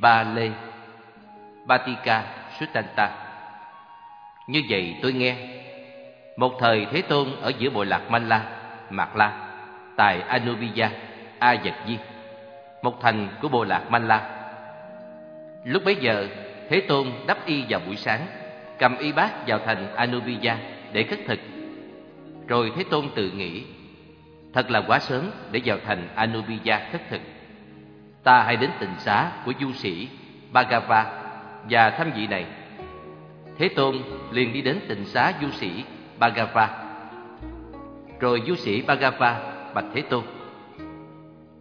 Ba Lê Batika Sutanta. Như vậy tôi nghe Một thời Thế Tôn ở giữa bộ lạc Mala, Mạc La Tại Anubiya, A Dật Di Một thành của bộ lạc Mala Lúc bấy giờ Thế Tôn đắp y vào buổi sáng Cầm y bát vào thành Anubiya để khất thực. Rồi Thế Tôn tự nghĩ Thật là quá sớm để vào thành Anubiya khất thực. Ta hãy đến tịnh xá của du sĩ Bhagava và thăm vị này. Thế Tôn liền đi đến tịnh xá du sĩ Bhagava. Rồi du sĩ Bhagava bạch Thế Tôn.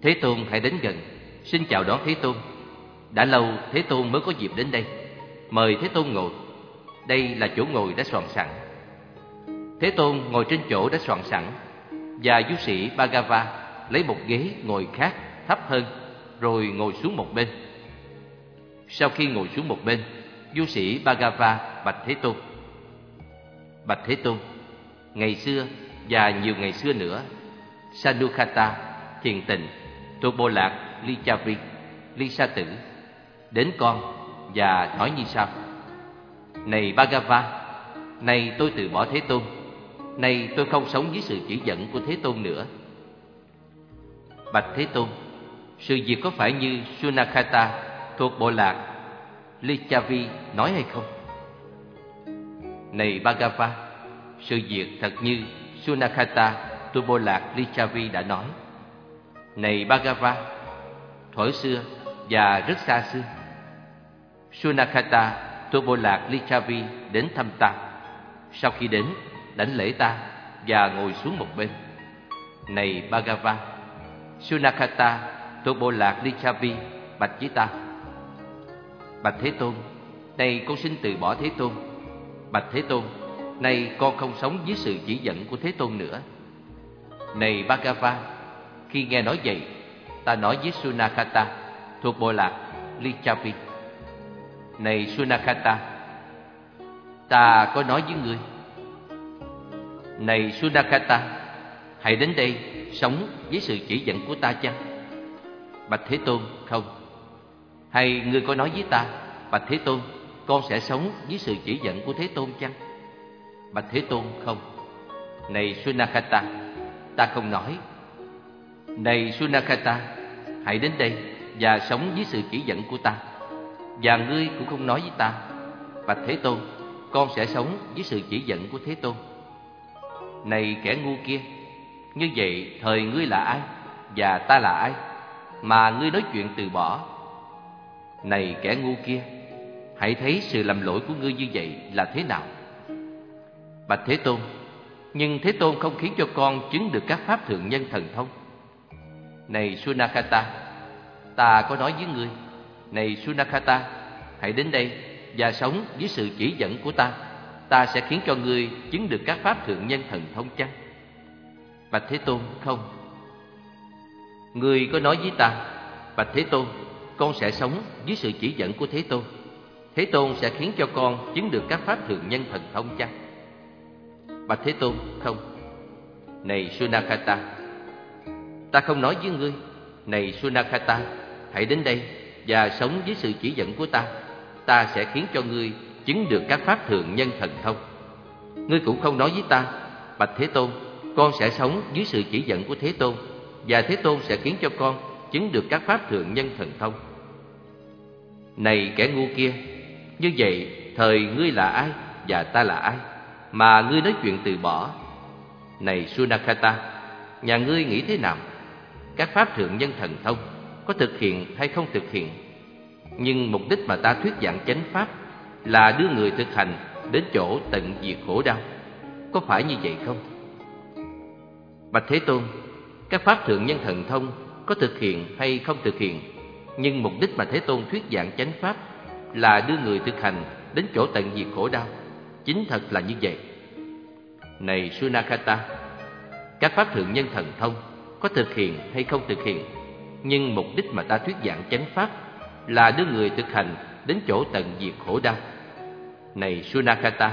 Thế Tôn hãy đến gần. Xin chào đón Thế Tôn. Đã lâu Thế Tôn mới có dịp đến đây. Mời Thế Tôn ngồi. Đây là chỗ ngồi đã soạn sẵn. Thế Tôn ngồi trên chỗ đã soạn sẵn Và du sĩ Bhagava lấy một ghế ngồi khác thấp hơn. Rồi ngồi xuống một bên. Sau khi ngồi xuống một bên Du sĩ Bhagava bạch Thế Tôn. Bạch Thế Tôn Ngày xưa và nhiều ngày xưa nữa Sanukhata, thiền tịnh thuộc bộ lạc Lichavi, Ly Sa Tử Đến con và nói như sau. Này Bhagava, nay tôi từ bỏ Thế Tôn Nay tôi không sống dưới sự chỉ dẫn của Thế Tôn nữa. Bạch Thế Tôn sự việc có phải như Sunakata thuộc bộ lạc Lichavi nói hay không? Này Bhagava, sự việc thật như Sunakata thuộc bộ lạc Lichavi đã nói. Này Bhagava, thuở xưa và rất xa xưa Sunakata thuộc bộ lạc Lichavi đến thăm ta. Sau khi đến, đánh lễ ta và ngồi xuống một bên. Này Bhagava, Sunakata thuộc bộ lạc Lichavi bạch với ta Bạch Thế Tôn, nay con xin từ bỏ Thế Tôn. Bạch Thế Tôn, nay con không sống dưới sự chỉ dẫn của Thế Tôn nữa. Này Bhagava, khi nghe nói vậy Ta nói với Sunakata thuộc bộ lạc Lichavi Này Sunakata, ta có nói với ngươi. Này Sunakata, hãy đến đây sống với sự chỉ dẫn của ta chăng? Bạch Thế Tôn, không. Hay ngươi có nói với ta Bạch Thế Tôn Con sẽ sống với sự chỉ dẫn của Thế Tôn chăng? Bạch Thế Tôn? Không. Này Sunakata Ta không nói. Này Sunakata Hãy đến đây và sống với sự chỉ dẫn của ta. Và ngươi cũng không nói với ta Bạch Thế Tôn Con sẽ sống với sự chỉ dẫn của Thế Tôn. Này kẻ ngu kia Như vậy thời ngươi là ai Và ta là ai? Mà ngươi nói chuyện từ bỏ. Này kẻ ngu kia, Hãy thấy sự lầm lỗi của ngươi như vậy là thế nào? Bạch Thế Tôn, Nhưng Thế Tôn không khiến cho con chứng được các pháp thượng nhân thần thông. Này Sunakata, Ta có nói với ngươi. Này Sunakata, Hãy đến đây và sống với sự chỉ dẫn của ta. Ta sẽ khiến cho ngươi chứng được các pháp thượng nhân thần thông chăng? Bạch Thế Tôn, không người có nói với ta Bạch Thế Tôn con sẽ sống dưới sự chỉ dẫn của Thế Tôn. Thế Tôn sẽ khiến cho con chứng được các pháp thượng nhân thần thông chăng? Bạch Thế Tôn, không. Này Sunakata, ta không nói với ngươi. Này Sunakata, hãy đến đây và sống dưới sự chỉ dẫn của ta. Ta sẽ khiến cho ngươi chứng được các pháp thượng nhân thần thông. Ngươi cũng không nói với ta, Bạch Thế Tôn, con sẽ sống dưới sự chỉ dẫn của Thế Tôn và Thế Tôn sẽ khiến cho con chứng được các pháp thượng nhân thần thông. Này kẻ ngu kia, như vậy thời ngươi là ai và ta là ai mà ngươi nói chuyện từ bỏ? Này Sunakata, nhà ngươi nghĩ thế nào? Các pháp thượng nhân thần thông có thực hiện hay không thực hiện? Nhưng mục đích mà ta thuyết giảng chánh pháp là đưa người thực hành đến chỗ tận diệt khổ đau. Có phải như vậy không? Bạch Thế Tôn, các pháp thượng nhân thần thông có thực hiện hay không thực hiện nhưng mục đích mà Thế Tôn thuyết giảng chánh pháp là đưa người thực hành đến chỗ tận diệt khổ đau. Chính thật là như vậy. Này Sunakata, các pháp thượng nhân thần thông có thực hiện hay không thực hiện, nhưng mục đích mà ta thuyết giảng chánh pháp là đưa người thực hành đến chỗ tận diệt khổ đau. Này Sunakata,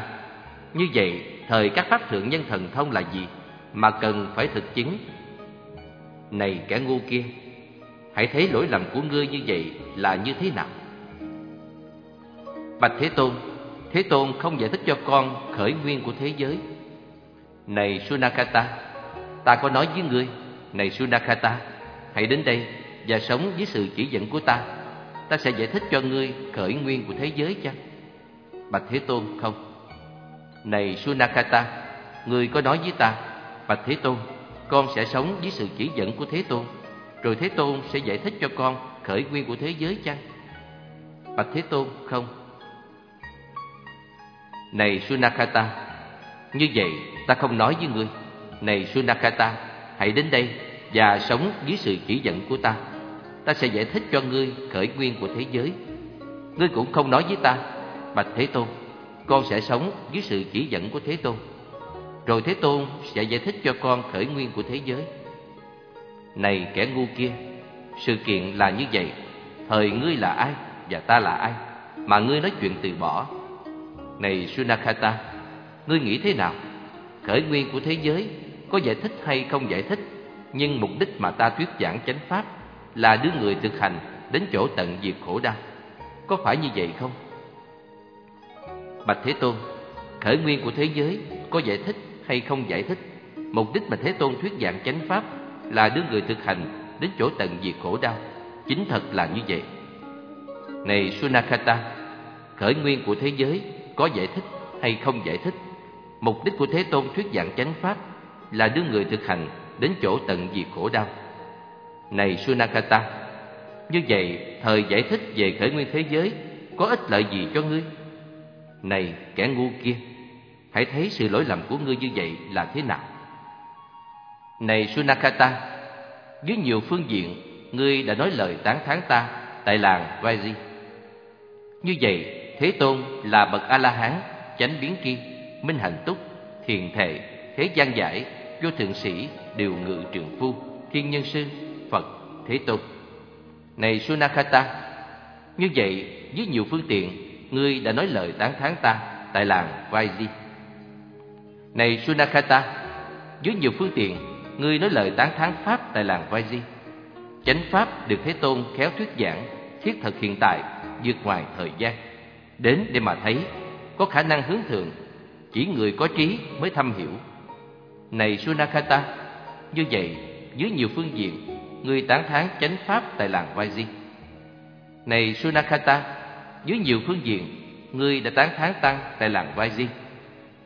như vậy thời các pháp thượng nhân thần thông là gì mà cần phải thực chứng? Này kẻ ngu kia, Hãy thấy lỗi lầm của ngươi như vậy là như thế nào? Bạch Thế Tôn Thế Tôn không giải thích cho con khởi nguyên của thế giới. Này Sunakata Ta có nói với ngươi Này Sunakata Hãy đến đây và sống với sự chỉ dẫn của ta. Ta sẽ giải thích cho ngươi khởi nguyên của thế giới chăng Bạch Thế Tôn không. Này Sunakata Ngươi có nói với ta Bạch Thế Tôn con sẽ sống với sự chỉ dẫn của Thế Tôn, Rồi Thế Tôn sẽ giải thích cho con khởi nguyên của thế giới chăng? Bạch Thế Tôn, không. Này Sunakata, Như vậy ta không nói với ngươi. Này Sunakata, Hãy đến đây và sống dưới sự chỉ dẫn của ta. Ta sẽ giải thích cho ngươi khởi nguyên của thế giới. Ngươi cũng không nói với ta. Bạch Thế Tôn, Con sẽ sống dưới sự chỉ dẫn của Thế Tôn. Rồi Thế Tôn sẽ giải thích cho con khởi nguyên của thế giới. Này kẻ ngu kia, Sự kiện là như vậy. Thời ngươi là ai và ta là ai Mà ngươi nói chuyện từ bỏ? Này Sunakata, Ngươi nghĩ thế nào? Khởi nguyên của thế giới Có giải thích hay không giải thích? Nhưng mục đích mà ta thuyết giảng chánh pháp Là đưa người thực hành Đến chỗ tận diệt khổ đau. Có phải như vậy không? Bạch Thế Tôn, Khởi nguyên của thế giới Có giải thích hay không giải thích. Mục đích mà Thế Tôn thuyết giảng chánh pháp Là đưa người thực hành Đến chỗ tận diệt khổ đau. Chính thật là như vậy. Này Sunakata, Khởi nguyên của thế giới Có giải thích hay không giải thích? Mục đích của Thế Tôn thuyết giảng chánh pháp Là đưa người thực hành Đến chỗ tận diệt khổ đau. Này Sunakata, Như vậy thời giải thích về khởi nguyên thế giới Có ích lợi gì cho ngươi? Này kẻ ngu kia Hãy thấy sự lỗi lầm của ngươi như vậy là thế nào? Này Sunakata Với nhiều phương diện, Ngươi đã nói lời tán thán ta Tại làng Vaji Như vậy, Thế Tôn là bậc A-la-hán, Chánh biến ki Minh hạnh túc, Thiền thệ, Thế gian giải, Vô thượng sĩ, Điều ngự trường phu, Thiên nhân sư, Phật, Thế Tôn. Này Sunakata, Như vậy với nhiều phương tiện, Ngươi đã nói lời tán thán ta Tại làng Vaji này Sunakata, dưới nhiều phương tiện, Ngươi nói lời tán thán Pháp tại làng Vaji Chánh Pháp được Thế Tôn khéo thuyết giảng, Thiết thực hiện tại, vượt ngoài thời gian. Đến để mà thấy, Có khả năng hướng thượng, Chỉ người có trí mới thâm hiểu. Này Sunakata, Như vậy, dưới nhiều phương diện, ngươi tán thán chánh Pháp tại làng Vaji Này Sunakata, Dưới nhiều phương diện, ngươi đã tán thán Tăng tại làng Vaji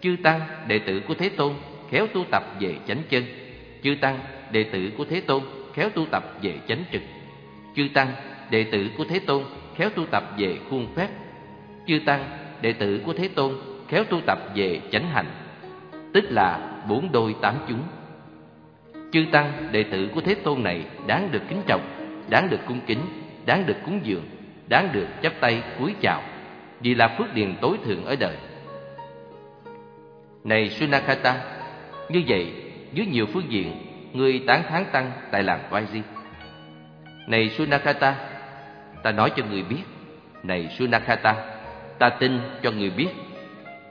Chư Tăng, đệ tử của Thế Tôn, Khéo tu tập về chánh chân. Chư Tăng, đệ tử của Thế Tôn, Khéo tu tập về chánh trực. Chư Tăng, đệ tử của Thế Tôn, Khéo tu tập về khuôn phép. Chư Tăng, đệ tử của Thế Tôn, Khéo tu tập về chánh hạnh Tức là bốn đôi tám chúng. Chư Tăng, đệ tử của Thế Tôn này Đáng được kính trọng, Đáng được cung kính, Đáng được cúng dường, Đáng được chắp tay cúi chào. Vì là phước điền tối thượng ở đời. Này Sunakata, Như vậy, dưới nhiều phương diện, Người tán thán tăng tại làng Vaiji Này Sunakata, Ta nói cho người biết. Này Sunakata, Ta tin cho người biết.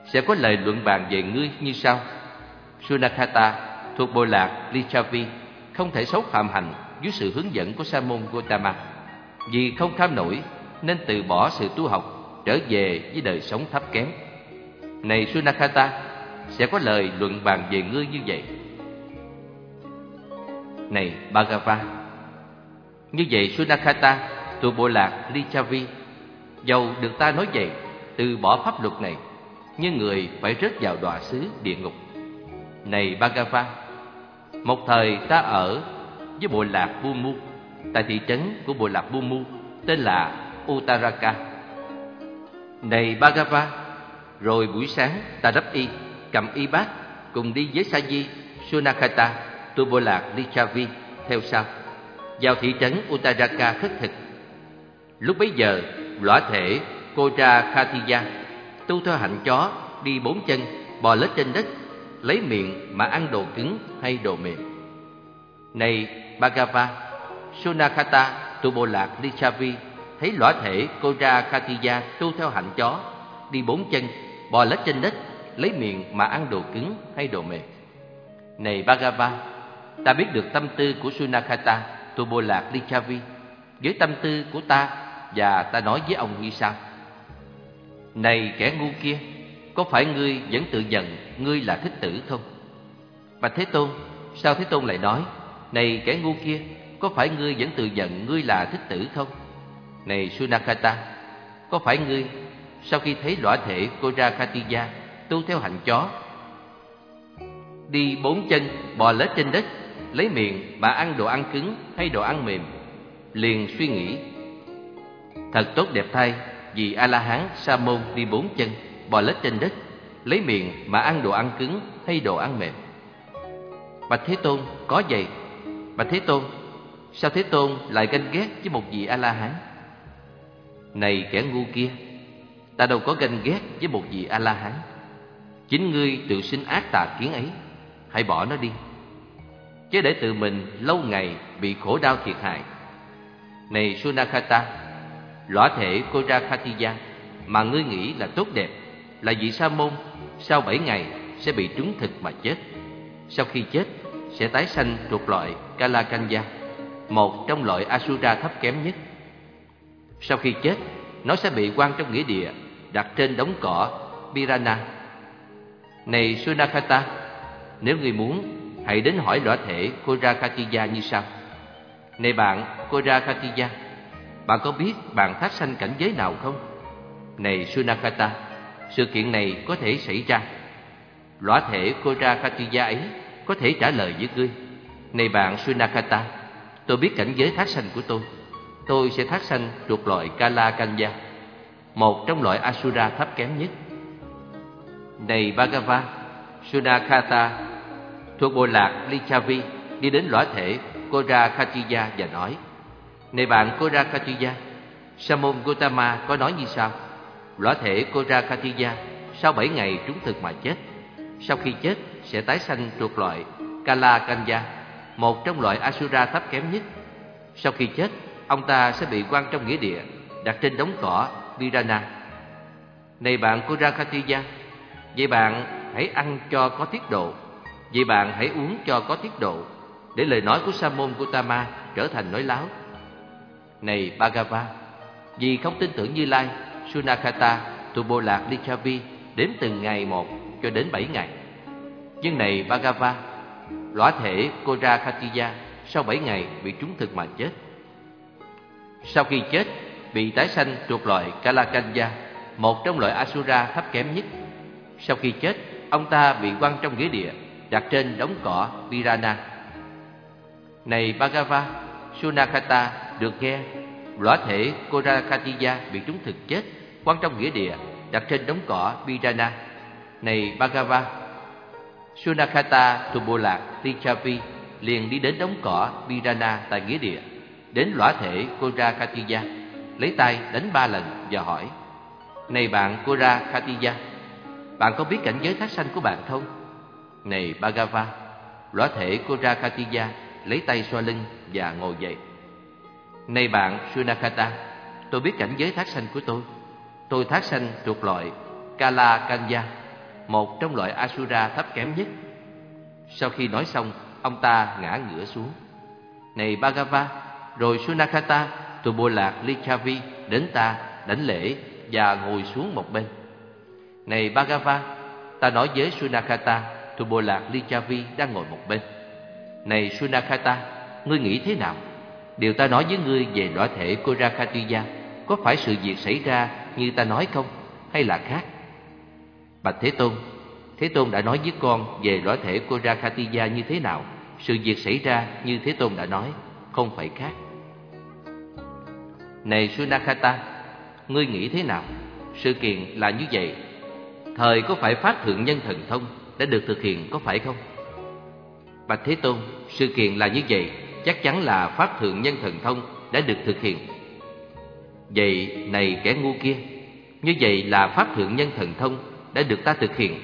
Sẽ có lời luận bàn về ngươi như sau. Sunakata thuộc bộ lạc Lichavi Không thể xấu phạm hành dưới sự hướng dẫn của Sa môn Gotama Vì không kham nổi, nên từ bỏ sự tu học Trở về với đời sống thấp kém. Này Sunakata sẽ có lời luận bàn về ngươi như vậy. Này, Bhagava, Như vậy Sunakata thuộc bộ lạc Lichavi Dầu được ta nói vậy Từ bỏ pháp luật này, Nhưng người phải rớt vào đọa xứ địa ngục. Này Bhagava, Một thời ta ở với bộ lạc Bumu Tại thị trấn của bộ lạc Bumu Tên là Uttaraka. Này Bhagava, Rồi buổi sáng ta đắp y. Cầm y bát Cùng đi với Saji Sunakata tubolak Lichavi Theo sau. Vào thị trấn Uttaraka khất thực. Lúc bấy giờ, Lõa thể Kodra Khatiya Tu theo hạnh chó, Đi bốn chân, Bò lết trên đất, Lấy miệng mà ăn đồ cứng hay đồ mềm. Này Bhagava, Sunakata tubolak Lichavi Thấy lõa thể Kodra Khatiya tu theo hạnh chó, Đi bốn chân, Bò lết trên đất Lấy miệng mà ăn đồ cứng hay đồ mềm Này Bhagava Ta biết được tâm tư của Sunakata Tu bộ lạc Lichavi với tâm tư của ta và ta nói với ông như sau. Này kẻ ngu kia, có phải ngươi vẫn tự nhận ngươi là thích tử không? Bạch Thế Tôn, sao Thế Tôn lại nói, này kẻ ngu kia, có phải ngươi vẫn tự nhận ngươi là thích tử không? Này Sunakata, có phải ngươi sau khi thấy lõa thể Korakatiya tu theo hạnh chó. Đi bốn chân, bò lết trên đất, lấy miệng mà ăn đồ ăn cứng hay đồ ăn mềm, liền suy nghĩ. Thật tốt đẹp thay, vì a la hán sa môn đi bốn chân, bò lết trên đất, lấy miệng mà ăn đồ ăn cứng hay đồ ăn mềm. Bạch thế tôn có vậy bạch thế tôn, sao thế tôn lại ganh ghét với một vị a la hán này kẻ ngu kia, ta đâu có ganh ghét với một vị a la hán chính ngươi tự sinh ác tà kiến ấy. Hãy bỏ nó đi. Chứ để tự mình lâu ngày bị khổ đau thiệt hại. Này sunakata lõa thể korakatiya mà ngươi nghĩ là tốt đẹp, là vị sa môn, sau bảy ngày sẽ bị trúng thực mà chết. Sau khi chết, sẽ tái sanh thuộc loại kalakanya, một trong loại asura thấp kém nhất. Sau khi chết, nó sẽ bị quan trong nghĩa địa đặt trên đống cỏ Pirana. Này Sunakata, nếu người muốn, hãy đến hỏi rõ thể Korakatiya như sau. Này bạn Korakatiya, bạn có biết bạn phát sanh cảnh giới nào không? Này Sunakata, sự kiện này có thể xảy ra. Lõa thể Korakatiya ấy có thể trả lời với ngươi. Này bạn Sunakata, tôi biết cảnh giới thác sanh của tôi. Tôi sẽ thác sanh thuộc loại Kala Kanya một trong loại Asura thấp kém nhất. Này Bhagava, Sunakata thuộc bộ lạc Lichavi đi đến lõa thể Korakatiya và nói Này bạn Korakatiya, Samon Gotama có nói như sau Lõa thể Korakatiya sau bảy ngày trúng thực mà chết Sau khi chết sẽ tái sanh thuộc loại Kala Kanya Một trong loại Asura thấp kém nhất. Sau khi chết, ông ta sẽ bị quan trong nghĩa địa Đặt trên đống cỏ Virana. Này bạn Kurakatiya Vậy bạn hãy ăn cho có tiết độ. Vậy bạn hãy uống cho có tiết độ Để lời nói của Samon Gautama trở thành nói láo. Này Bhagava Vì không tin tưởng Như Lai Sunakata từ bộ lạc Lichavi Đếm từng ngày một cho đến bảy ngày. Nhưng này Bhagava Lõa thể Korakatiya Sau bảy ngày bị trúng thực mà chết. Sau khi chết bị tái sanh thuộc loại Kalakanya, một trong loại Asura thấp kém nhất. Sau khi chết, ông ta bị quăng trong nghĩa địa, đặt trên đống cỏ Virana. Này Bhagava, Sunakata được nghe, lõa thể Korakatiya bị trúng thực chết, quăng trong nghĩa địa, đặt trên đống cỏ Virana. Này Bhagava, Sunakata thuộc bộ lạc Tichavi liền đi đến đống cỏ Virana tại nghĩa địa, đến lõa thể Korakatiya lấy tay đánh ba lần và hỏi Này bạn Korakatiya, bạn có biết cảnh giới thác sanh của bạn không? Này Bhagava, Lõa thể của Rakatiya lấy tay xoa lưng và ngồi dậy Này bạn Sunakata, Tôi biết cảnh giới thác sanh của tôi Tôi thác sanh thuộc loại Kala Kanya Một trong loại Asura thấp kém nhất Sau khi nói xong, Ông ta ngã ngửa xuống Này Bhagava, Rồi Sunakata, tôi bộ lạc Lichavi đến ta đánh lễ và ngồi xuống một bên. Này Bhagava, ta nói với Sunakata, thủ bộ lạc Lichavi đang ngồi một bên. Này Sunakata, ngươi nghĩ thế nào? Điều ta nói với ngươi về lõa thể Korakatiya có phải sự việc xảy ra như ta nói không, hay là khác? Bạch Thế Tôn, Thế Tôn đã nói với con về lõa thể Korakatiya như thế nào? Sự việc xảy ra như Thế Tôn đã nói, không phải khác. Này Sunakata, ngươi nghĩ thế nào? Sự kiện là như vậy. Thời có phải phát Thượng Nhân Thần Thông đã được thực hiện có phải không? Bạch Thế Tôn, sự kiện là như vậy, chắc chắn là Pháp Thượng Nhân Thần Thông đã được thực hiện. Vậy, này kẻ ngu kia, như vậy là Pháp Thượng Nhân Thần Thông đã được ta thực hiện.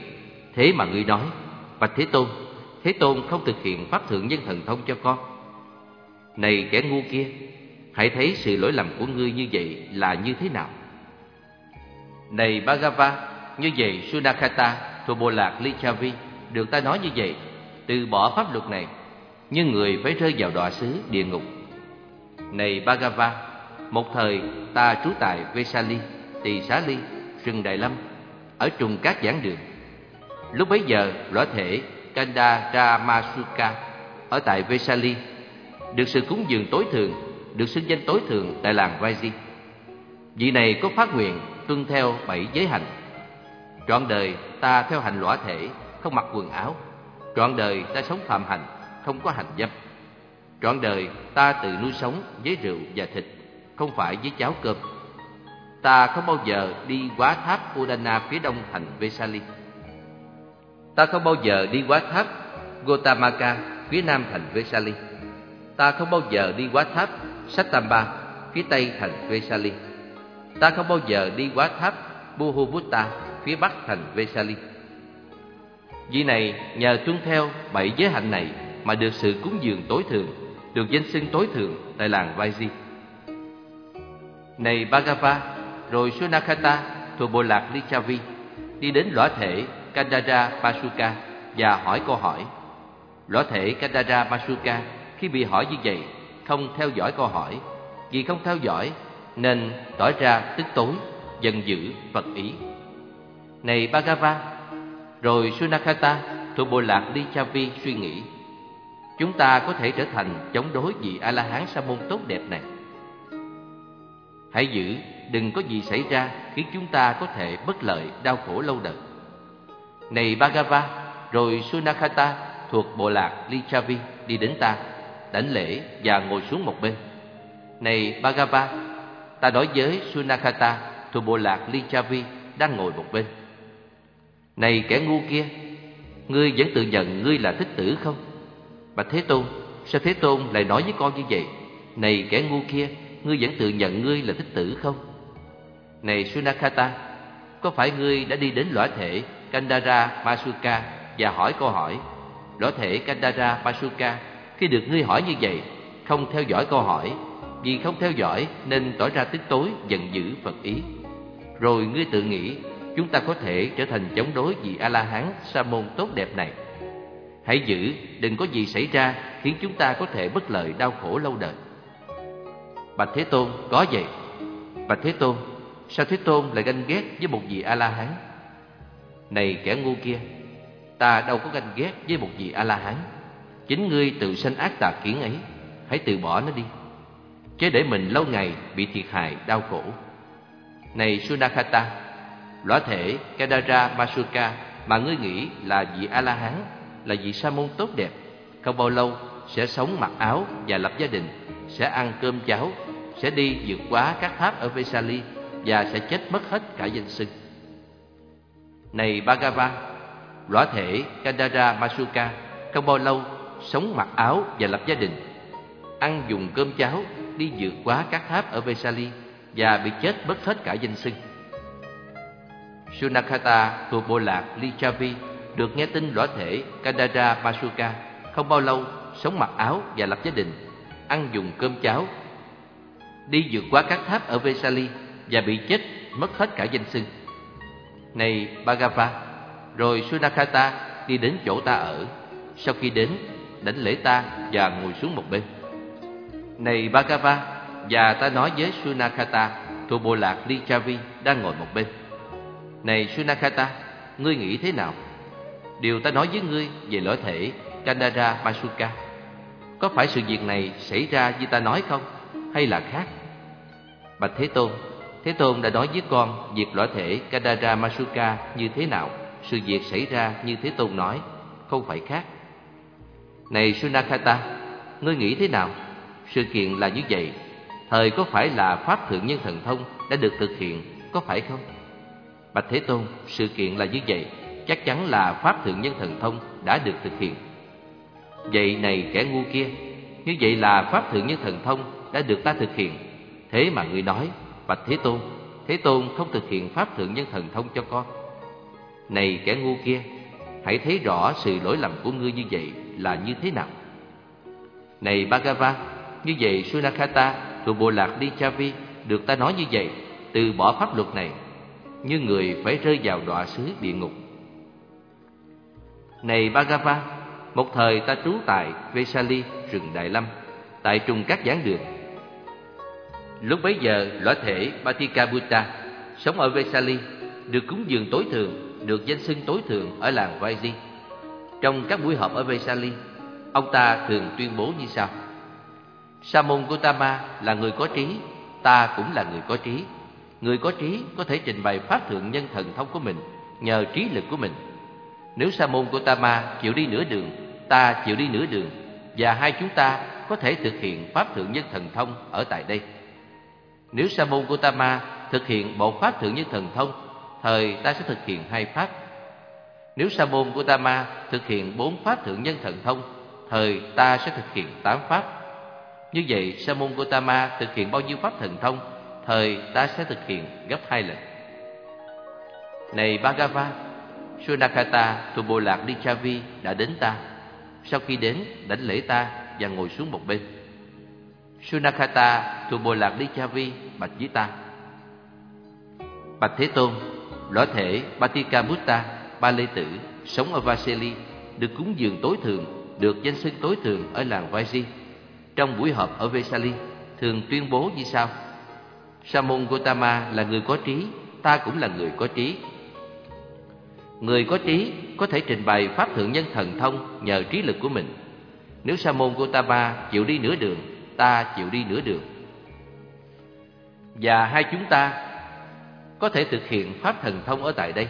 Thế mà ngươi nói, Bạch Thế Tôn, Thế Tôn không thực hiện Pháp Thượng Nhân Thần Thông cho con. Này kẻ ngu kia, Hãy thấy sự lỗi lầm của ngươi như vậy là như thế nào Này Bhagava như vậy Sunakata thuộc bộ lạc Lichavi Được ta nói như vậy Từ bỏ pháp luật này Nhưng người phải rơi vào đọa xứ địa ngục Này Bhagava, một thời ta trú tại Vesali, Tỳ Xá Ly, rừng Đại Lâm, ở trùng các giảng đường. Lúc bấy giờ, lõa thể Kanda Ramasuka ở tại Vesali được sự cúng dường tối thường được xưng danh tối thường tại làng Vaiji. Vị này có phát nguyện tuân theo bảy giới hạnh. Trọn đời ta theo hành lõa thể, không mặc quần áo. Trọn đời ta sống phạm hành không có hành dâm. Trọn đời ta tự nuôi sống với rượu và thịt, không phải với cháo cơm. Ta không bao giờ đi quá tháp Udana phía đông thành Vesali. Ta không bao giờ đi quá tháp Gotamaka phía nam thành Vesali. Ta không bao giờ đi quá tháp Satamba phía tây thành Vesali. Ta không bao giờ đi quá tháp Buhubutta phía bắc thành Vesali. Vì này nhờ tuân theo bảy giới hạnh này mà được sự cúng dường tối thượng, được danh xưng tối thượng tại làng Vaiji. Này Bhagava, rồi Sunakata thuộc bộ lạc Lichavi đi đến lõa thể Kandara Pasuka và hỏi câu hỏi. Lõa thể Kandara Pasuka khi bị hỏi như vậy không theo dõi câu hỏi, vì không theo dõi nên tỏ ra tức tối, giận dữ, phật ý. Này Bhagava, rồi Sunakata thuộc bộ lạc Lichavi suy nghĩ, chúng ta có thể trở thành chống đối vị A-la-hán sa môn tốt đẹp này. Hãy giữ, đừng có gì xảy ra khiến chúng ta có thể bất lợi, đau khổ lâu đời. Này Bhagava, rồi Sunakata thuộc bộ lạc Lichavi đi đến ta, đảnh lễ và ngồi xuống một bên. Này Bhagava, ta nói với Sunakata thuộc bộ lạc Lichavi đang ngồi một bên. Này kẻ ngu kia, ngươi vẫn tự nhận ngươi là thích tử không? Bạch Thế Tôn, sao Thế Tôn lại nói với con như vậy? Này kẻ ngu kia, ngươi vẫn tự nhận ngươi là thích tử không? Này Sunakata, có phải ngươi đã đi đến lõa thể Kandara Masuka và hỏi câu hỏi? Lõa thể Kandara Masuka, khi được ngươi hỏi như vậy, không theo dõi câu hỏi, vì không theo dõi nên tỏ ra tức tối, giận dữ Phật ý. Rồi ngươi tự nghĩ, chúng ta có thể trở thành chống đối vị A-la-hán sa môn tốt đẹp này. Hãy giữ, đừng có gì xảy ra khiến chúng ta có thể bất lợi đau khổ lâu đời. Bạch Thế Tôn, có vậy. Bạch Thế Tôn, sao Thế Tôn lại ganh ghét với một vị A-la-hán? Này kẻ ngu kia, ta đâu có ganh ghét với một vị A-la-hán. Chính ngươi tự sanh ác tà kiến ấy, hãy từ bỏ nó đi. Chứ để mình lâu ngày bị thiệt hại, đau khổ. Này Sunakata, lõa thể Kadara Masuka mà ngươi nghĩ là vị A-la-hán, là vị sa môn tốt đẹp, không bao lâu sẽ sống mặc áo và lập gia đình, sẽ ăn cơm cháo, sẽ đi vượt quá các tháp ở Vesali và sẽ chết mất hết cả danh xưng. Này Bhagava, lõa thể Kadara Masuka không bao lâu sống mặc áo và lập gia đình, ăn dùng cơm cháo, đi vượt quá các tháp ở Vesali và bị chết mất hết cả danh xưng. Sunakata thuộc bộ lạc Lichavi được nghe tin lõa thể Kadara Masuka không bao lâu sống mặc áo và lập gia đình, ăn dùng cơm cháo, đi vượt qua các tháp ở Vesali và bị chết mất hết cả danh xưng. Này Bhagava, rồi Sunakata đi đến chỗ ta ở. Sau khi đến, đánh lễ ta và ngồi xuống một bên. Này Bhagava, và ta nói với Sunakata thuộc bộ lạc Lichavi đang ngồi một bên. Này Sunakata, ngươi nghĩ thế nào? Điều ta nói với ngươi về lõi thể Kandara Masuka Có phải sự việc này xảy ra như ta nói không? Hay là khác? Bạch Thế Tôn Thế Tôn đã nói với con việc lõi thể Kandara Masuka như thế nào Sự việc xảy ra như Thế Tôn nói Không phải khác Này Sunakata Ngươi nghĩ thế nào? Sự kiện là như vậy Thời có phải là Pháp Thượng Nhân Thần Thông đã được thực hiện Có phải không? Bạch Thế Tôn Sự kiện là như vậy chắc chắn là Pháp Thượng Nhân Thần Thông đã được thực hiện. Vậy này kẻ ngu kia, như vậy là Pháp Thượng Nhân Thần Thông đã được ta thực hiện. Thế mà ngươi nói, Bạch Thế Tôn, Thế Tôn không thực hiện Pháp Thượng Nhân Thần Thông cho con. Này kẻ ngu kia, hãy thấy rõ sự lỗi lầm của ngươi như vậy là như thế nào. Này Bhagava, như vậy Sunakata thuộc bộ lạc Lichavi được ta nói như vậy, từ bỏ pháp luật này, như người phải rơi vào đọa xứ địa ngục. Này Bhagava, một thời ta trú tại Vesali, rừng Đại Lâm, tại trùng các giảng đường. Lúc bấy giờ, lõa thể Batikabutta sống ở Vesali, được cúng dường tối thường, được danh xưng tối thường ở làng Vaiji. Trong các buổi họp ở Vesali, ông ta thường tuyên bố như sau: Sa môn Gautama là người có trí, ta cũng là người có trí. Người có trí có thể trình bày pháp thượng nhân thần thông của mình nhờ trí lực của mình. Nếu Sa môn Ma chịu đi nửa đường, ta chịu đi nửa đường và hai chúng ta có thể thực hiện pháp thượng nhân thần thông ở tại đây. Nếu Sa môn Ma thực hiện bộ pháp thượng nhân thần thông, thời ta sẽ thực hiện hai pháp. Nếu Sa môn Ma thực hiện bốn pháp thượng nhân thần thông, thời ta sẽ thực hiện tám pháp. Như vậy, Sa môn Ma thực hiện bao nhiêu pháp thần thông, thời ta sẽ thực hiện gấp hai lần. Này Bhagava, Sunakata thuộc bộ lạc Dichavi đã đến ta. Sau khi đến, đánh lễ ta và ngồi xuống một bên. Sunakata thuộc bộ lạc Dichavi bạch với ta. Bạch Thế Tôn, lõa thể Patikamutta, Ba Lê Tử, sống ở Vaseli, được cúng dường tối thượng, được danh xưng tối thượng ở làng Vaisi. Trong buổi họp ở Vesali, thường tuyên bố như sau. Sa môn Gotama là người có trí, ta cũng là người có trí. Người có trí có thể trình bày pháp thượng nhân thần thông nhờ trí lực của mình. Nếu Sa môn Gotama chịu đi nửa đường, ta chịu đi nửa đường. Và hai chúng ta có thể thực hiện pháp thần thông ở tại đây.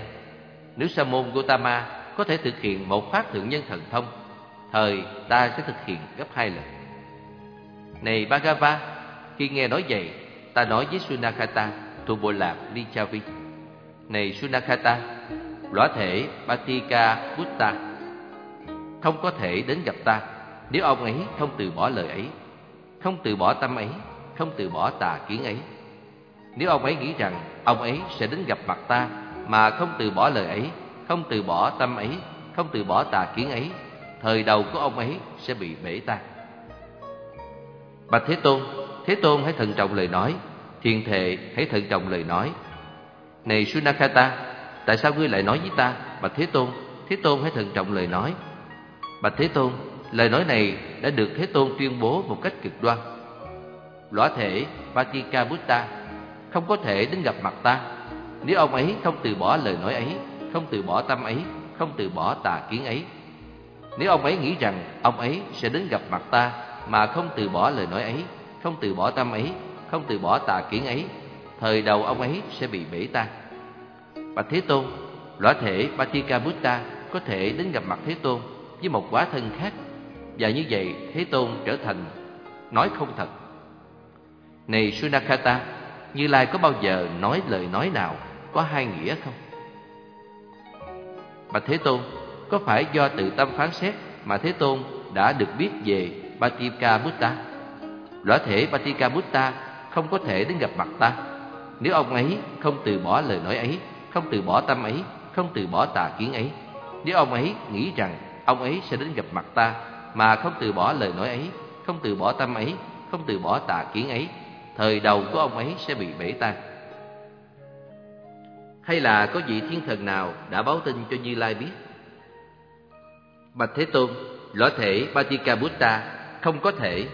Nếu Sa môn Gotama có thể thực hiện một pháp thượng nhân thần thông, thời ta sẽ thực hiện gấp hai lần. Này Bhagava, khi nghe nói vậy, ta nói với Sunakata thuộc bộ lạc Lichavi. Này Sunakata, lõa thể Batika Buddha, không có thể đến gặp ta nếu ông ấy không từ bỏ lời ấy, không từ bỏ tâm ấy, không từ bỏ tà kiến ấy. Nếu ông ấy nghĩ rằng ông ấy sẽ đến gặp mặt ta mà không từ bỏ lời ấy, không từ bỏ tâm ấy, không từ bỏ tà kiến ấy, thời đầu của ông ấy sẽ bị bể tan. Bạch Thế Tôn, Thế Tôn hãy thận trọng lời nói, thiền thệ hãy thận trọng lời nói. Này Sunakata, tại sao ngươi lại nói với ta, Bạch Thế Tôn, Thế Tôn hãy thận trọng lời nói. Bạch Thế Tôn, lời nói này đã được Thế Tôn tuyên bố một cách cực đoan. Lõa thể Vatika Buddha không có thể đến gặp mặt ta nếu ông ấy không từ bỏ lời nói ấy, không từ bỏ tâm ấy, không từ bỏ tà kiến ấy. Nếu ông ấy nghĩ rằng ông ấy sẽ đến gặp mặt ta mà không từ bỏ lời nói ấy, không từ bỏ tâm ấy, không từ bỏ tà kiến ấy, thời đầu ông ấy sẽ bị bể tan. Bạch Thế Tôn, lõa thể Batika Buddha có thể đến gặp mặt Thế Tôn với một quả thân khác, và như vậy Thế Tôn trở thành nói không thật. Này Sunakata, Như Lai có bao giờ nói lời nói nào có hai nghĩa không? Bạch Thế Tôn, có phải do tự tâm phán xét mà Thế Tôn đã được biết về Batika Buddha. Lõa thể Batika không có thể đến gặp mặt ta. Nếu ông ấy không từ bỏ lời nói ấy, không từ bỏ tâm ấy, không từ bỏ tà kiến ấy. Nếu ông ấy nghĩ rằng ông ấy sẽ đến gặp mặt ta mà không từ bỏ lời nói ấy, không từ bỏ tâm ấy, không từ bỏ tà kiến ấy, thời đầu của ông ấy sẽ bị bể tan. Hay là có vị thiên thần nào đã báo tin cho Như Lai biết? Bạch Thế Tôn, lõa thể Batika không có thể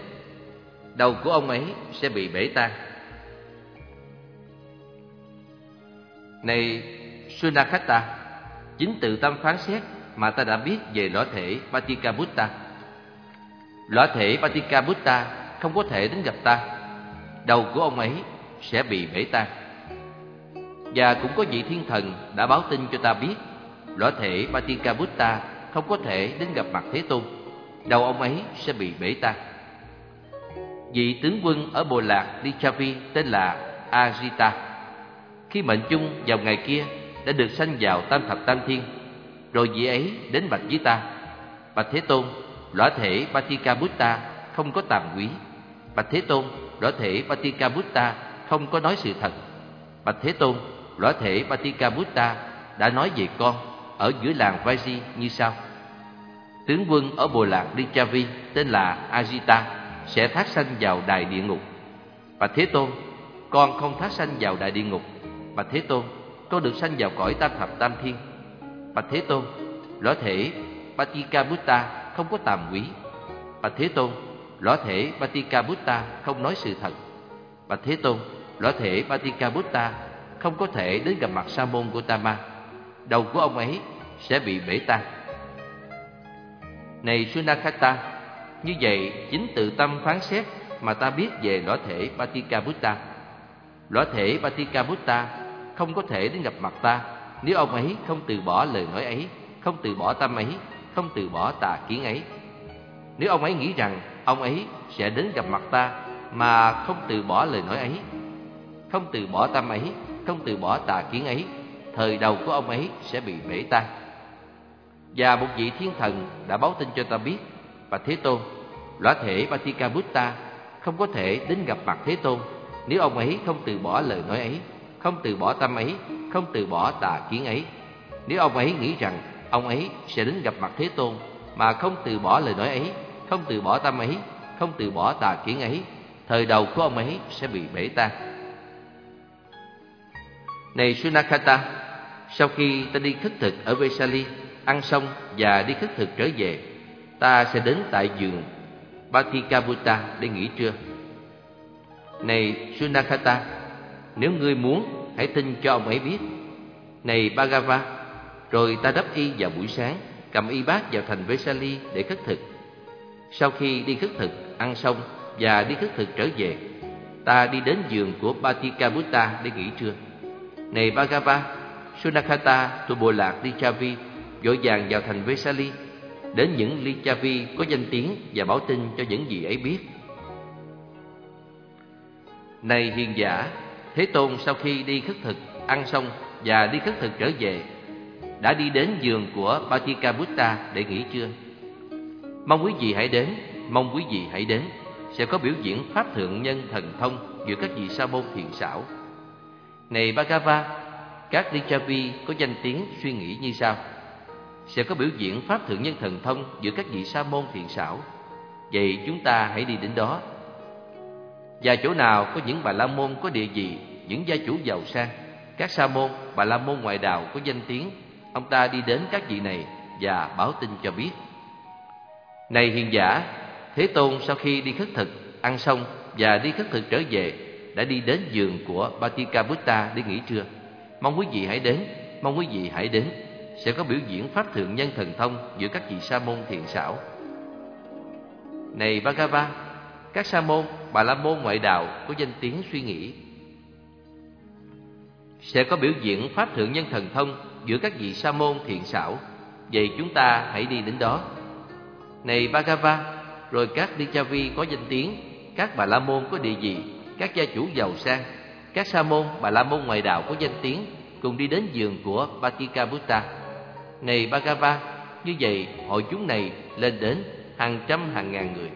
đầu của ông ấy sẽ bị bể tan. Này Sunakata, chính tự tâm phán xét mà ta đã biết về lõa thể Patikabutta. Lõa thể Patikabutta không có thể đến gặp ta, đầu của ông ấy sẽ bị bể tan. Và cũng có vị thiên thần đã báo tin cho ta biết, lõa thể Patikabutta không có thể đến gặp mặt Thế Tôn, đầu ông ấy sẽ bị bể tan. Vị tướng quân ở bộ lạc Lichavi tên là Ajita. Khi mệnh chung vào ngày kia đã được sanh vào tam thập tam thiên, rồi vị ấy đến bạch với ta. Bạch Thế Tôn, lõa thể Patika Buddha không có tàm quý. Bạch Thế Tôn, lõa thể Patika Buddha không có nói sự thật. Bạch Thế Tôn, lõa thể Patika Buddha đã nói về con ở giữa làng Vaisi như sau. Tướng quân ở bộ lạc Lichavi tên là Ajita sẽ thác sanh vào đại địa ngục. và Thế Tôn, con không thác sanh vào đại địa ngục. và Thế Tôn, con được sanh vào cõi tam thập tam thiên. và Thế Tôn, lõa thể Patika Buddha không có tàm quý. và Thế Tôn, lõa thể Patika Buddha không nói sự thật. và Thế Tôn, lõa thể Patikabutta không có thể đến gặp mặt Sa môn Gotama. Đầu của ông ấy sẽ bị bể tan. Này Sunakata, như vậy chính tự tâm phán xét mà ta biết về lõa thể Patikabutta. Lõa thể Patikabutta không có thể đến gặp mặt ta nếu ông ấy không từ bỏ lời nói ấy, không từ bỏ tâm ấy, không từ bỏ tà kiến ấy. Nếu ông ấy nghĩ rằng ông ấy sẽ đến gặp mặt ta mà không từ bỏ lời nói ấy, không từ bỏ tâm ấy, không từ bỏ tà kiến ấy, thời đầu của ông ấy sẽ bị bể tan. Và một vị thiên thần đã báo tin cho ta biết, và Thế Tôn, lõa thể Batika không có thể đến gặp mặt Thế Tôn nếu ông ấy không từ bỏ lời nói ấy, không từ bỏ tâm ấy, không từ bỏ tà kiến ấy. Nếu ông ấy nghĩ rằng ông ấy sẽ đến gặp mặt Thế Tôn mà không từ bỏ lời nói ấy, không từ bỏ tâm ấy, không từ bỏ tà kiến ấy, thời đầu của ông ấy sẽ bị bể tan. Này Sunakata, sau khi ta đi khất thực ở Vesali, ăn xong và đi khất thực trở về, ta sẽ đến tại giường Batikabutta để nghỉ trưa. Này Sunakata, nếu ngươi muốn, hãy tin cho ông ấy biết. Này Bhagava, rồi ta đắp y vào buổi sáng, cầm y bát vào thành Vesali để khất thực. Sau khi đi khất thực, ăn xong và đi khất thực trở về, ta đi đến giường của Batikabutta để nghỉ trưa. Này Bhagava, Sunakata thuộc bộ lạc Dichavi, vội vàng vào thành Vesali, đến những ly cha vi có danh tiếng và báo tin cho những gì ấy biết. Này hiền giả, Thế Tôn sau khi đi khất thực, ăn xong và đi khất thực trở về, đã đi đến giường của Batikabutta để nghỉ trưa. Mong quý vị hãy đến, mong quý vị hãy đến, sẽ có biểu diễn pháp thượng nhân thần thông giữa các vị sa môn thiền xảo. Này Bhagava, các Lichavi có danh tiếng suy nghĩ như sau: sẽ có biểu diễn pháp thượng nhân thần thông giữa các vị sa môn thiền xảo. Vậy chúng ta hãy đi đến đó. Và chỗ nào có những bà la môn có địa vị, những gia chủ giàu sang, các sa môn, bà la môn ngoại đạo có danh tiếng, ông ta đi đến các vị này và báo tin cho biết. Này hiền giả, Thế Tôn sau khi đi khất thực, ăn xong và đi khất thực trở về, đã đi đến giường của Batikabutta để nghỉ trưa. Mong quý vị hãy đến, mong quý vị hãy đến, sẽ có biểu diễn pháp thượng nhân thần thông giữa các vị sa môn thiện xảo. Này Bhagava, các sa môn, bà la môn ngoại đạo có danh tiếng suy nghĩ sẽ có biểu diễn pháp thượng nhân thần thông giữa các vị sa môn thiện xảo. Vậy chúng ta hãy đi đến đó. Này Bhagava, rồi các Dichavi có danh tiếng, các bà la môn có địa vị, các gia chủ giàu sang, các sa môn, bà la môn ngoại đạo có danh tiếng cùng đi đến giường của Batika Buddha. Này Bhagava, như vậy hội chúng này lên đến hàng trăm hàng ngàn người.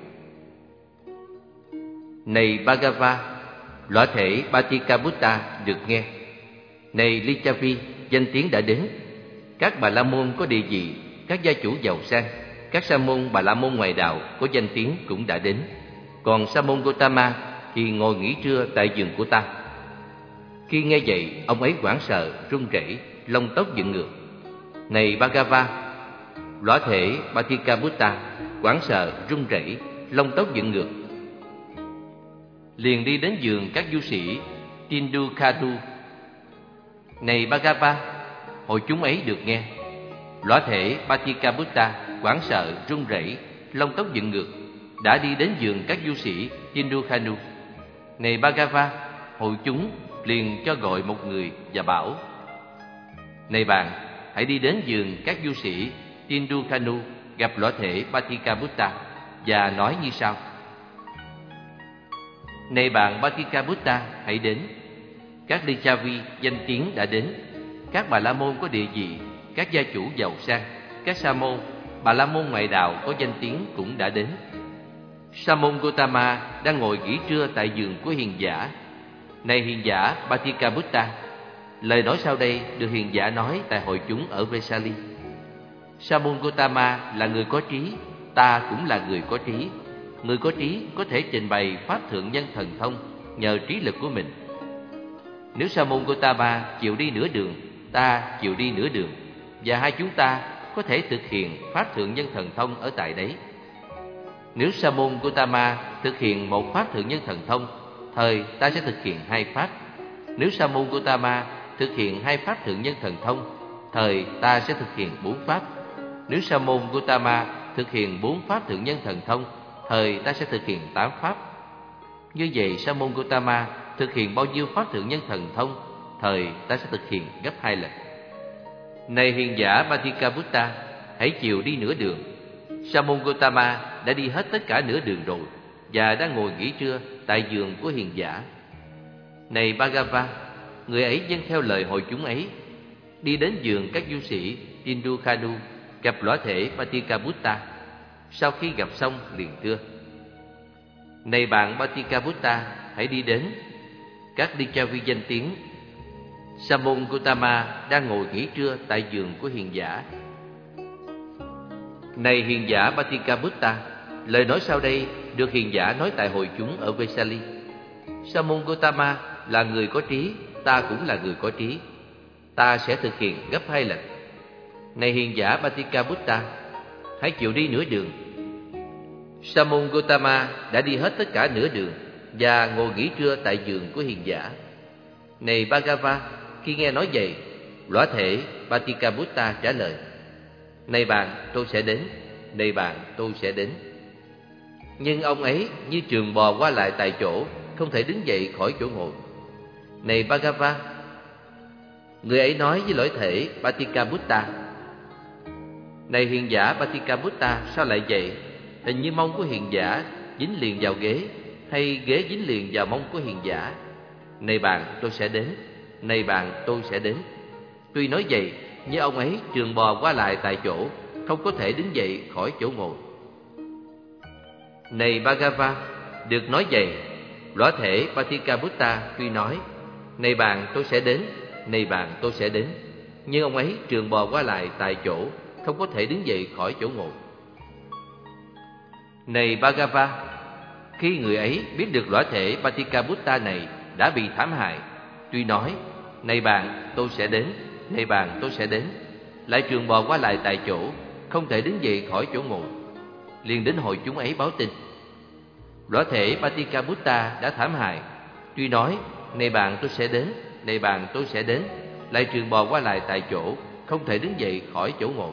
Này Bhagava, lõa thể Batika được nghe. Này Lichavi, danh tiếng đã đến. Các bà la môn có địa vị, các gia chủ giàu sang, các sa môn bà la môn ngoài đạo có danh tiếng cũng đã đến. Còn sa môn Gotama thì ngồi nghỉ trưa tại giường của ta. Khi nghe vậy, ông ấy hoảng sợ, run rẩy, lông tóc dựng ngược. Này Bhagava, lõa thể Bhattikabutta, Buddha, sợ, run rẩy, lông tóc dựng ngược. Liền đi đến giường các du sĩ Tindukadu. Này Bhagava, hội chúng ấy được nghe. Lõa thể Bhattikabutta, Buddha, sợ, run rẩy, lông tóc dựng ngược, đã đi đến giường các du sĩ Tindukadu. Này Bhagava, hội chúng liền cho gọi một người và bảo Này bạn, hãy đi đến giường các du sĩ Tindukanu gặp lõa thể Patikabutta và nói như sau. Này bạn Patikabutta, hãy đến. Các Lichavi danh tiếng đã đến. Các bà la môn có địa vị Các gia chủ giàu sang Các sa môn, bà la môn ngoại đạo có danh tiếng cũng đã đến. Sa môn Gotama đang ngồi nghỉ trưa tại giường của hiền giả. Này hiền giả Patikabutta, Lời nói sau đây được hiền giả nói tại hội chúng ở Vesali Samun Gotama là người có trí, Ta cũng là người có trí. Người có trí có thể trình bày Pháp Thượng Nhân Thần Thông Nhờ trí lực của mình. Nếu Samun Gotama chịu đi nửa đường, Ta chịu đi nửa đường, Và hai chúng ta có thể thực hiện Pháp Thượng Nhân Thần Thông ở tại đấy. Nếu Sa môn Gotama thực hiện một Pháp Thượng Nhân Thần Thông, thời ta sẽ thực hiện hai pháp. Nếu Sa môn Gotama thực hiện hai pháp thượng nhân thần thông, thời ta sẽ thực hiện bốn pháp. Nếu Sa môn Gotama thực hiện bốn pháp thượng nhân thần thông, thời ta sẽ thực hiện tám pháp. Như vậy Sa môn Gotama thực hiện bao nhiêu pháp thượng nhân thần thông, thời ta sẽ thực hiện gấp hai lần. Này hiền giả Batikabutta, hãy chiều đi nửa đường. Sa môn Gotama đã đi hết tất cả nửa đường rồi và đang ngồi nghỉ trưa tại giường của hiền giả. Này Bhagava, người ấy dân theo lời hội chúng ấy, đi đến giường các du sĩ Indu Khanu gặp lõa thể Patikabutta Sau khi gặp xong liền thưa: Này bạn Patikabutta hãy đi đến. Các đi cha vi danh tiếng Samon Gautama đang ngồi nghỉ trưa tại giường của hiền giả. Này hiền giả Patikabutta lời nói sau đây được hiền giả nói tại hội chúng ở Vesali. Samon Gautama là người có trí, ta cũng là người có trí. Ta sẽ thực hiện gấp hai lần. Này hiền giả Batikabutta, hãy chịu đi nửa đường. Samon Gautama đã đi hết tất cả nửa đường và ngồi nghỉ trưa tại giường của hiền giả. Này Bhagava, khi nghe nói vậy, lõa thể Batikabutta trả lời: "Này bạn, tôi sẽ đến, này bạn, tôi sẽ đến." Nhưng ông ấy như trường bò qua lại tại chỗ, không thể đứng dậy khỏi chỗ ngồi. "Này Bhagava," người ấy nói với lõi thể Patikabutta, "Này hiền giả Patikabutta, sao lại vậy? Hình như mông của hiền giả dính liền vào ghế, hay ghế dính liền vào mông của hiền giả." "Này bạn, tôi sẽ đến." Này bạn tôi sẽ đến Tuy nói vậy Nhưng ông ấy trường bò qua lại tại chỗ Không có thể đứng dậy khỏi chỗ ngồi Này Bhagava Được nói vậy Lõa thể Patikabutta tuy nói này bạn tôi sẽ đến Này bạn tôi sẽ đến. Nhưng ông ấy trường bò qua lại tại chỗ, Không có thể đứng dậy khỏi chỗ ngồi. Này Bhagava, Khi người ấy biết được lõa thể Patikabutta này đã bị thảm hại, Tuy nói, Này bạn, tôi sẽ đến, Này bạn tôi sẽ đến. Lại trường bò qua lại tại chỗ, Không thể đứng dậy khỏi chỗ ngồi. Liền đến hội chúng ấy báo tin. Rõ thể Patikabutta đã thảm hại, Tuy nói này bạn tôi sẽ đến Này bạn tôi sẽ đến. Lại trường bò qua lại tại chỗ, Không thể đứng dậy khỏi chỗ ngồi.